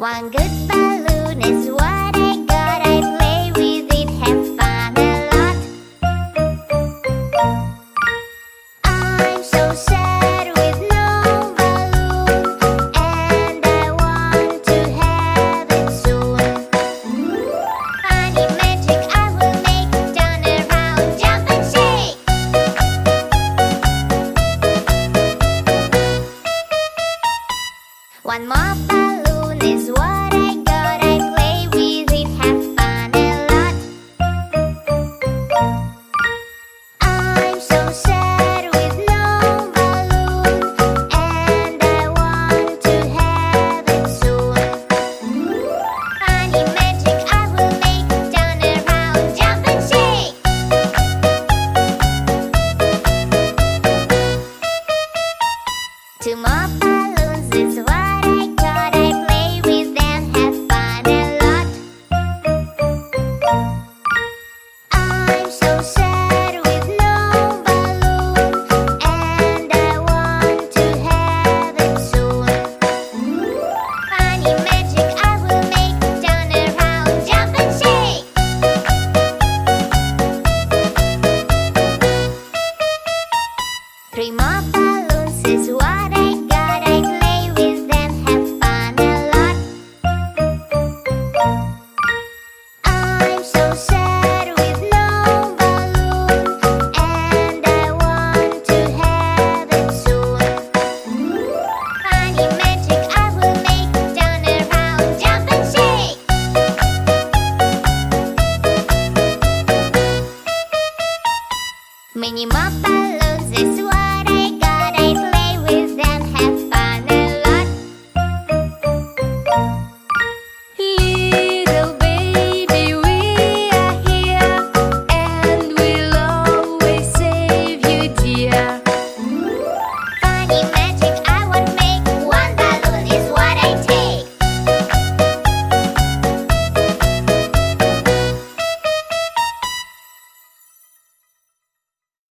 One good balloon is what I got. I play with it, have fun a lot. I'm so sad with no balloon, and I want to have it soon. Funny magic, I will make it turn around, jump and shake. One more balloon. Two more balloons is what I got. I play with them, have fun a lot. I'm so sad with no balloon, and I want to have it soon. Funny magic I will make, turn around, jump and shake. Three Мені мапа